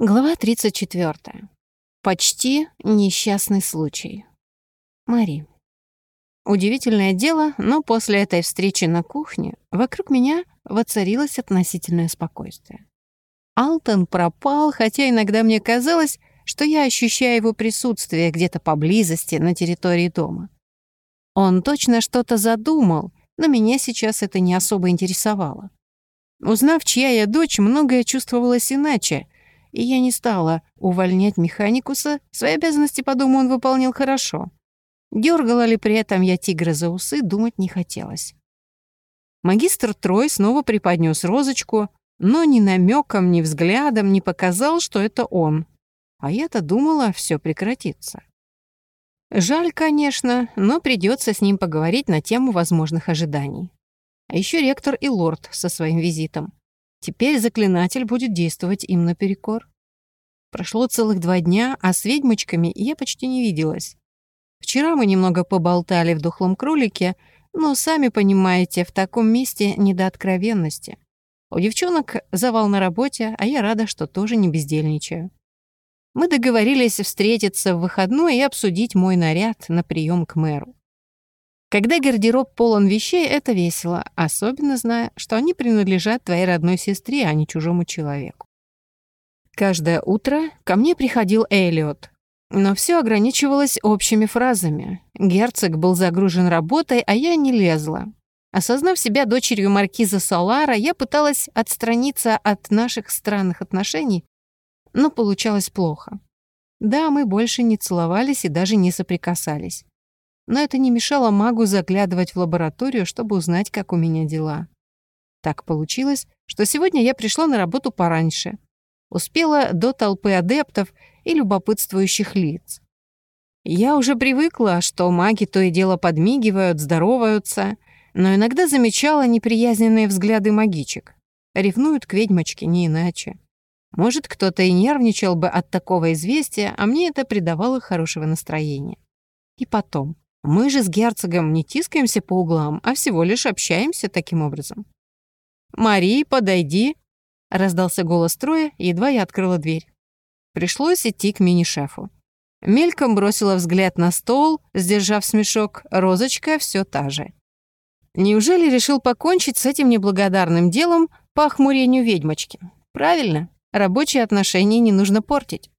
Глава 34. Почти несчастный случай. Мари. Удивительное дело, но после этой встречи на кухне вокруг меня воцарилось относительное спокойствие. Алтон пропал, хотя иногда мне казалось, что я ощущаю его присутствие где-то поблизости на территории дома. Он точно что-то задумал, но меня сейчас это не особо интересовало. Узнав, чья я дочь, многое чувствовалось иначе, и я не стала увольнять механикуса, свои обязанности по дому он выполнил хорошо. Дёргала ли при этом я тигра за усы, думать не хотелось. Магистр Трой снова преподнёс розочку, но ни намеком, ни взглядом не показал, что это он. А я-то думала, все прекратится. Жаль, конечно, но придется с ним поговорить на тему возможных ожиданий. А еще ректор и лорд со своим визитом. Теперь заклинатель будет действовать им наперекор. Прошло целых два дня, а с ведьмочками я почти не виделась. Вчера мы немного поболтали в духлом кролике, но, сами понимаете, в таком месте не до откровенности. У девчонок завал на работе, а я рада, что тоже не бездельничаю. Мы договорились встретиться в выходной и обсудить мой наряд на прием к мэру. Когда гардероб полон вещей, это весело, особенно зная, что они принадлежат твоей родной сестре, а не чужому человеку. Каждое утро ко мне приходил Эллиот, но все ограничивалось общими фразами. Герцог был загружен работой, а я не лезла. Осознав себя дочерью маркиза Салара, я пыталась отстраниться от наших странных отношений, но получалось плохо. Да, мы больше не целовались и даже не соприкасались но это не мешало магу заглядывать в лабораторию, чтобы узнать, как у меня дела. Так получилось, что сегодня я пришла на работу пораньше. Успела до толпы адептов и любопытствующих лиц. Я уже привыкла, что маги то и дело подмигивают, здороваются, но иногда замечала неприязненные взгляды магичек. Ревнуют к ведьмочке не иначе. Может, кто-то и нервничал бы от такого известия, а мне это придавало хорошего настроения. И потом, мы же с герцогом не тискаемся по углам, а всего лишь общаемся таким образом. «Мари, подойди!» — раздался голос Троя, едва я открыла дверь. Пришлось идти к мини-шефу. Мельком бросила взгляд на стол, сдержав смешок, розочка все та же. Неужели решил покончить с этим неблагодарным делом по охмурению ведьмочки? Правильно, рабочие отношения не нужно портить.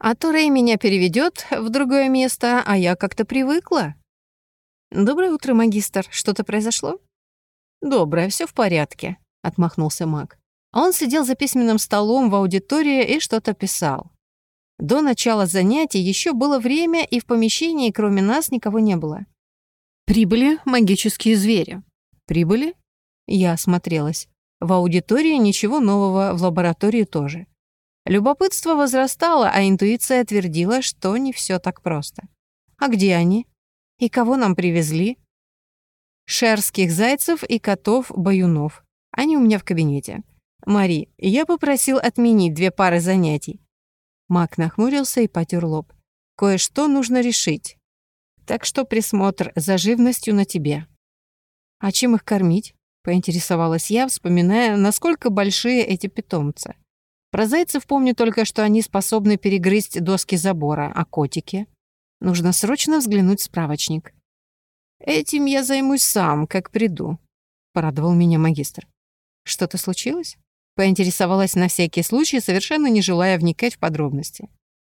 А то Рэй меня переведет в другое место, а я как-то привыкла. Доброе утро, магистр. Что-то произошло? Доброе, все в порядке, отмахнулся маг. Он сидел за письменным столом в аудитории и что-то писал. До начала занятий еще было время, и в помещении кроме нас никого не было. Прибыли магические звери. Прибыли? Я осмотрелась. В аудитории ничего нового, в лаборатории тоже. Любопытство возрастало, а интуиция твердила, что не все так просто. А где они? И кого нам привезли? Шерских зайцев и котов-баюнов. Они у меня в кабинете. Мари, я попросил отменить две пары занятий. Мак нахмурился и потер лоб. Кое-что нужно решить. Так что присмотр за живностью на тебе. А чем их кормить? Поинтересовалась я, вспоминая, насколько большие эти питомцы. Про зайцев помню только, что они способны перегрызть доски забора, а котики? Нужно срочно взглянуть в справочник. «Этим я займусь сам, как приду», — порадовал меня магистр. «Что-то случилось?» Поинтересовалась на всякий случай, совершенно не желая вникать в подробности.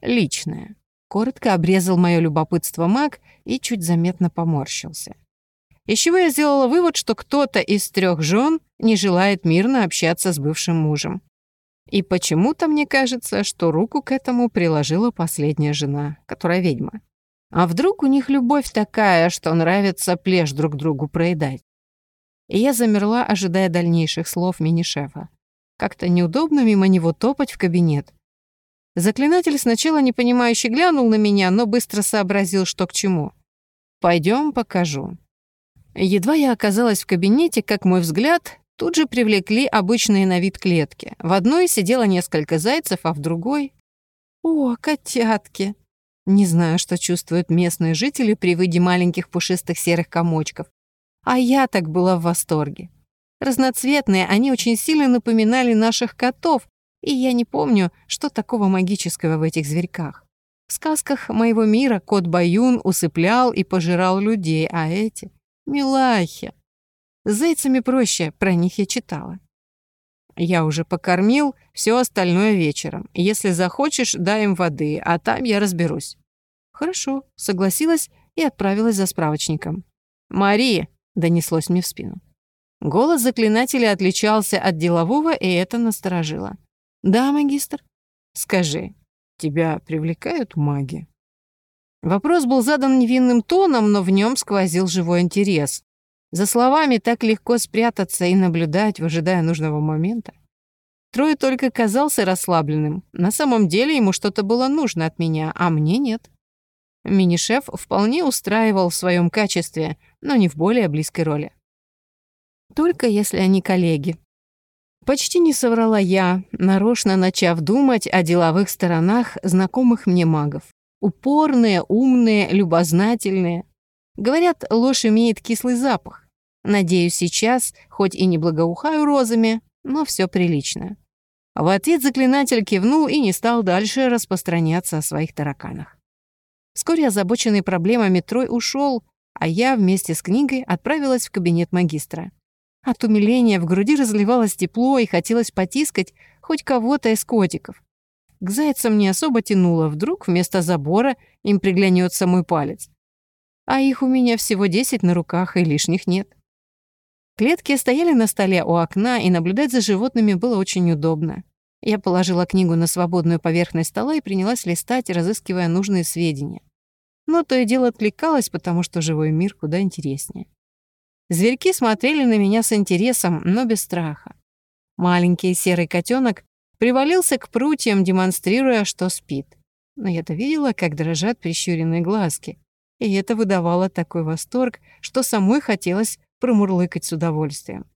«Личное». Коротко обрезал мое любопытство маг и чуть заметно поморщился. Из чего я сделала вывод, что кто-то из трех жен не желает мирно общаться с бывшим мужем. И почему-то мне кажется, что руку к этому приложила последняя жена, которая ведьма. А вдруг у них любовь такая, что нравится плешь друг другу проедать? И я замерла, ожидая дальнейших слов мини-шефа. Как-то неудобно мимо него топать в кабинет. Заклинатель сначала непонимающе глянул на меня, но быстро сообразил, что к чему. Пойдем, покажу». Едва я оказалась в кабинете, как мой взгляд Тут же привлекли обычные на вид клетки. В одной сидело несколько зайцев, а в другой... О, котятки! Не знаю, что чувствуют местные жители при виде маленьких пушистых серых комочков. А я так была в восторге. Разноцветные, они очень сильно напоминали наших котов, и я не помню, что такого магического в этих зверьках. В сказках моего мира кот Баюн усыплял и пожирал людей, а эти — милахи. С зайцами проще, про них я читала. Я уже покормил, все остальное вечером. Если захочешь, дай им воды, а там я разберусь. Хорошо, согласилась и отправилась за справочником. «Мари!» — донеслось мне в спину. Голос заклинателя отличался от делового, и это насторожило. «Да, магистр?» «Скажи, тебя привлекают маги?» Вопрос был задан невинным тоном, но в нем сквозил живой интерес. За словами так легко спрятаться и наблюдать, выжидая нужного момента. Трой только казался расслабленным. На самом деле ему что-то было нужно от меня, а мне нет. Мини-шеф вполне устраивал в своем качестве, но не в более близкой роли. Только если они коллеги. Почти не соврала я, нарочно начав думать о деловых сторонах знакомых мне магов. Упорные, умные, любознательные. Говорят, ложь имеет кислый запах. Надеюсь, сейчас, хоть и не благоухаю розами, но все прилично. В ответ заклинатель кивнул и не стал дальше распространяться о своих тараканах. Вскоре озабоченный проблемами Трой ушел, а я вместе с книгой отправилась в кабинет магистра. От умиления в груди разливалось тепло и хотелось потискать хоть кого-то из котиков. К зайцам не особо тянуло, вдруг вместо забора им приглянется мой палец. А их у меня всего десять на руках, и лишних нет. Клетки стояли на столе у окна, и наблюдать за животными было очень удобно. Я положила книгу на свободную поверхность стола и принялась листать, разыскивая нужные сведения. Но то и дело откликалось, потому что живой мир куда интереснее. Зверьки смотрели на меня с интересом, но без страха. Маленький серый котенок привалился к прутьям, демонстрируя, что спит. Но я-то видела, как дрожат прищуренные глазки. И это выдавало такой восторг, что самой хотелось промурлыкать с удовольствием.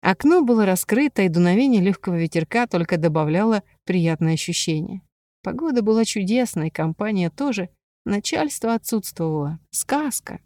Окно было раскрыто, и дуновение легкого ветерка только добавляло приятное ощущение. Погода была чудесной, компания тоже. Начальство отсутствовало. Сказка.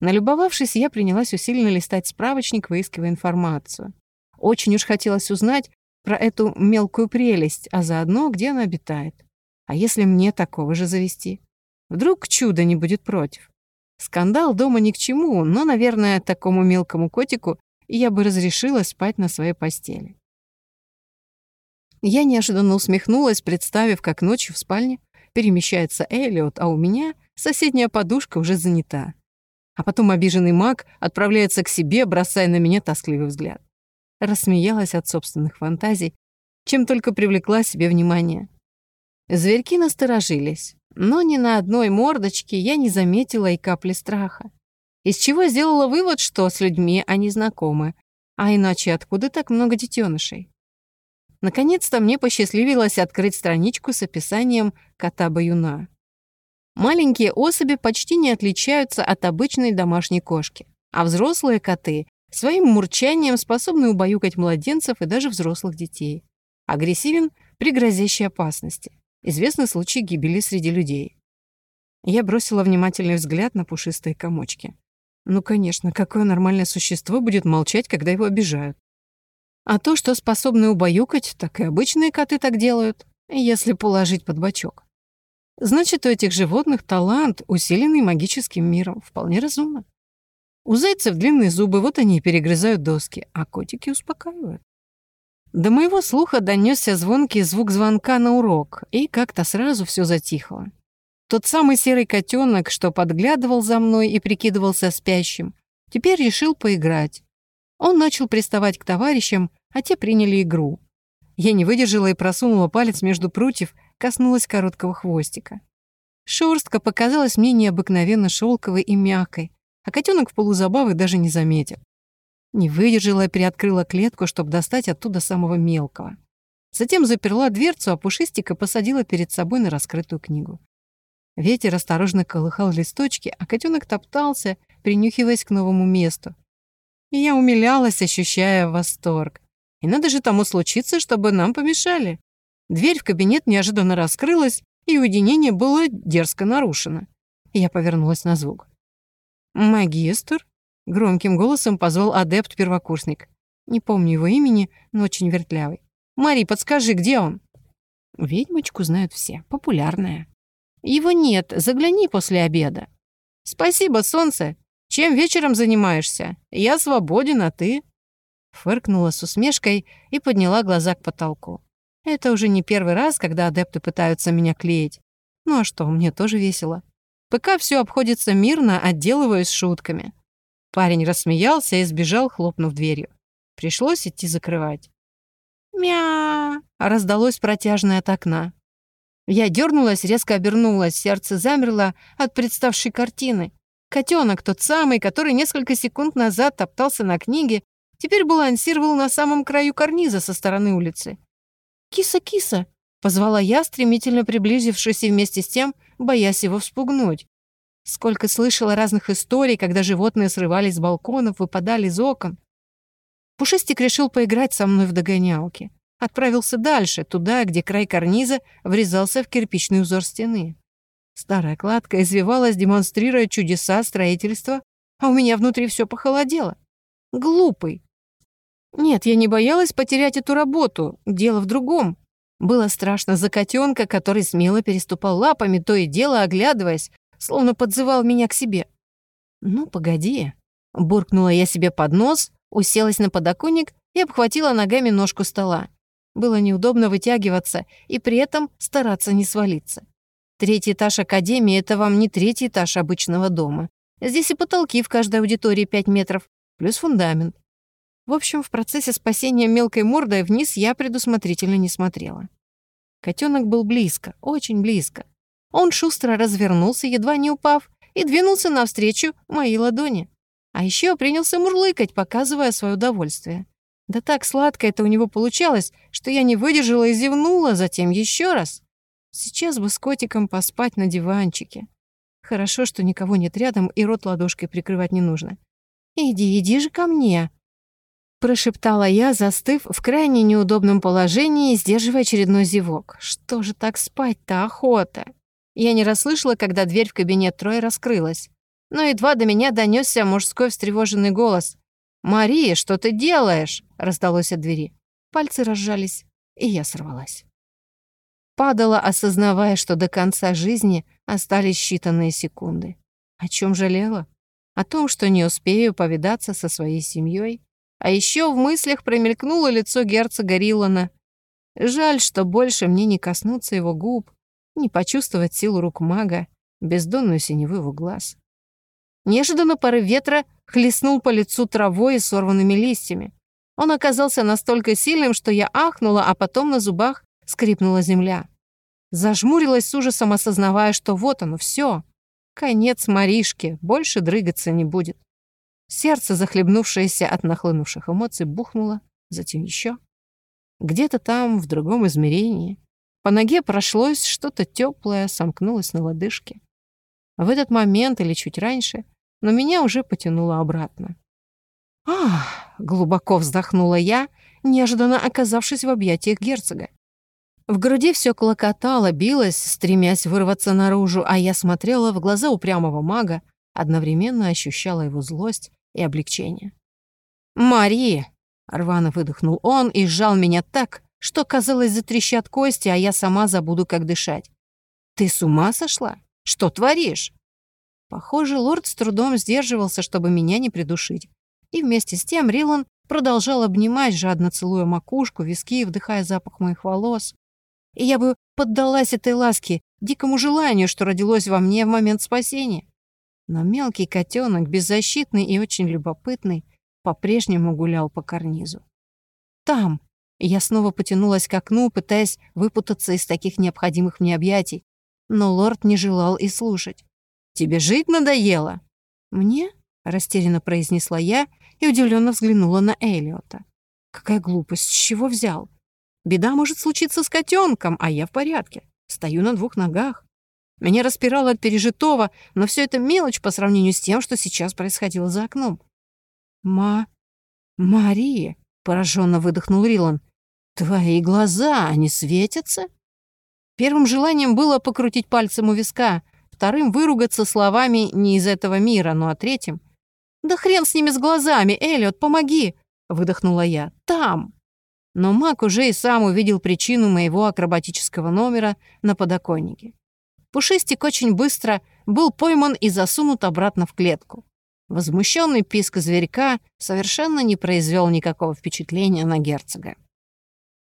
Налюбовавшись, я принялась усиленно листать справочник, выискивая информацию. Очень уж хотелось узнать про эту мелкую прелесть, а заодно, где она обитает. А если мне такого же завести? Вдруг чудо не будет против? Скандал дома ни к чему, но, наверное, такому мелкому котику я бы разрешила спать на своей постели. Я неожиданно усмехнулась, представив, как ночью в спальне перемещается Эллиот, а у меня соседняя подушка уже занята. А потом обиженный маг отправляется к себе, бросая на меня тоскливый взгляд. Рассмеялась от собственных фантазий, чем только привлекла себе внимание. Зверьки насторожились, но ни на одной мордочке я не заметила и капли страха. Из чего сделала вывод, что с людьми они знакомы, а иначе откуда так много детенышей? Наконец-то мне посчастливилось открыть страничку с описанием кота-баюна. Маленькие особи почти не отличаются от обычной домашней кошки, а взрослые коты своим мурчанием способны убаюкать младенцев и даже взрослых детей. Агрессивен при грозящей опасности. Известны случаи гибели среди людей. Я бросила внимательный взгляд на пушистые комочки. Ну, конечно, какое нормальное существо будет молчать, когда его обижают? А то, что способны убаюкать, так и обычные коты так делают, если положить под бочок. Значит, у этих животных талант, усиленный магическим миром, вполне разумно. У зайцев длинные зубы, вот они и перегрызают доски, а котики успокаивают. До моего слуха донесся звонкий звук звонка на урок, и как-то сразу все затихло. Тот самый серый котенок, что подглядывал за мной и прикидывался спящим, теперь решил поиграть. Он начал приставать к товарищам, а те приняли игру. Я не выдержала и просунула палец между прутьев, коснулась короткого хвостика. Шерстка показалась мне необыкновенно шелковой и мягкой, а котенок в полузабавы даже не заметил. Не выдержала и приоткрыла клетку, чтобы достать оттуда самого мелкого. Затем заперла дверцу, а пушистика посадила перед собой на раскрытую книгу. Ветер осторожно колыхал листочки, а котенок топтался, принюхиваясь к новому месту. И я умилялась, ощущая восторг. И надо же тому случиться, чтобы нам помешали. Дверь в кабинет неожиданно раскрылась, и уединение было дерзко нарушено. Я повернулась на звук. «Магистр?» — громким голосом позвал адепт-первокурсник. Не помню его имени, но очень вертлявый. Мари, подскажи, где он?» Ведьмочку знают все, популярная. «Его нет, загляни после обеда». «Спасибо, солнце. Чем вечером занимаешься? Я свободен, а ты?» Фыркнула с усмешкой и подняла глаза к потолку. Это уже не первый раз, когда адепты пытаются меня клеить. Ну а что, мне тоже весело. Пока все обходится мирно, отделываюсь шутками. Парень рассмеялся и сбежал, хлопнув дверью. Пришлось идти закрывать. «Мя!» — раздалось протяжное от окна. Я дернулась, резко обернулась, сердце замерло от представшей картины. Котенок, тот самый, который несколько секунд назад топтался на книге, теперь балансировал на самом краю карниза со стороны улицы. «Киса, киса!» — позвала я, стремительно приблизившись и вместе с тем, боясь его вспугнуть. Сколько слышала разных историй, когда животные срывались с балконов, выпадали из окон. Пушистик решил поиграть со мной в догонялки. Отправился дальше, туда, где край карниза врезался в кирпичный узор стены. Старая кладка извивалась, демонстрируя чудеса строительства, а у меня внутри все похолодело. Глупый. Нет, я не боялась потерять эту работу, дело в другом. Было страшно за котенка, который смело переступал лапами, то и дело оглядываясь, словно подзывал меня к себе. «Ну, погоди», — буркнула я себе под нос, уселась на подоконник и обхватила ногами ножку стола. Было неудобно вытягиваться и при этом стараться не свалиться. Третий этаж академии — это вам не третий этаж обычного дома. Здесь и потолки в каждой аудитории 5 метров, плюс фундамент. В общем, в процессе спасения мелкой мордой вниз я предусмотрительно не смотрела. Котенок был близко, очень близко. Он шустро развернулся, едва не упав, и двинулся навстречу моей ладони. А еще принялся мурлыкать, показывая свое удовольствие. Да так сладко это у него получалось, что я не выдержала и зевнула, затем еще раз. Сейчас бы с котиком поспать на диванчике. Хорошо, что никого нет рядом и рот ладошкой прикрывать не нужно. «Иди, иди же ко мне!» Прошептала я, застыв в крайне неудобном положении, сдерживая очередной зевок. «Что же так спать-то охота?» Я не расслышала, когда дверь в кабинет Троя раскрылась. Но едва до меня донесся мужской встревоженный голос. «Мария, что ты делаешь?» — раздалось от двери. Пальцы разжались, и я сорвалась. Падала, осознавая, что до конца жизни остались считанные секунды. О чем жалела? О том, что не успею повидаться со своей семьей. А еще в мыслях промелькнуло лицо герцога Риллана. Жаль, что больше мне не коснуться его губ, не почувствовать силу рук мага, бездонную синеву его глаз. Неожиданно порыв ветра хлестнул по лицу травой и сорванными листьями. Он оказался настолько сильным, что я ахнула, а потом на зубах скрипнула земля. Зажмурилась с ужасом, осознавая, что вот оно, все. Конец Маришки, больше дрыгаться не будет. Сердце, захлебнувшееся от нахлынувших эмоций, бухнуло, затем еще. Где-то там, в другом измерении, по ноге прошлось что-то теплое, сомкнулось на лодыжке. В этот момент или чуть раньше, но меня уже потянуло обратно. «Ах!» — глубоко вздохнула я, неожиданно оказавшись в объятиях герцога. В груди все клокотало, билось, стремясь вырваться наружу, а я смотрела в глаза упрямого мага, одновременно ощущала его злость и облегчение. «Мари!» — рвано выдохнул он и сжал меня так, что, казалось, затрещат кости, а я сама забуду, как дышать. «Ты с ума сошла? Что творишь?» Похоже, лорд с трудом сдерживался, чтобы меня не придушить. И вместе с тем Рилан продолжал обнимать, жадно целуя макушку, виски, вдыхая запах моих волос. И я бы поддалась этой ласке, дикому желанию, что родилось во мне в момент спасения. Но мелкий котенок, беззащитный и очень любопытный, по-прежнему гулял по карнизу. Там, я снова потянулась к окну, пытаясь выпутаться из таких необходимых мне объятий. Но лорд не желал и слушать. «Тебе жить надоело?» «Мне?» — растерянно произнесла я и удивленно взглянула на Элиота. «Какая глупость, с чего взял? Беда может случиться с котенком, а я в порядке. Стою на двух ногах. Меня распирало от пережитого, но все это мелочь по сравнению с тем, что сейчас происходило за окном. «Ма... Мария!» — пораженно выдохнул Рилан. «Твои глаза, они светятся?» Первым желанием было покрутить пальцем у виска, вторым — выругаться словами не из этого мира, ну а третьим... «Да хрен с ними с глазами, Эллиот, помоги!» — выдохнула я. «Там!» но маг уже и сам увидел причину моего акробатического номера на подоконнике. Пушистик очень быстро был пойман и засунут обратно в клетку. Возмущенный писк зверька совершенно не произвел никакого впечатления на герцога.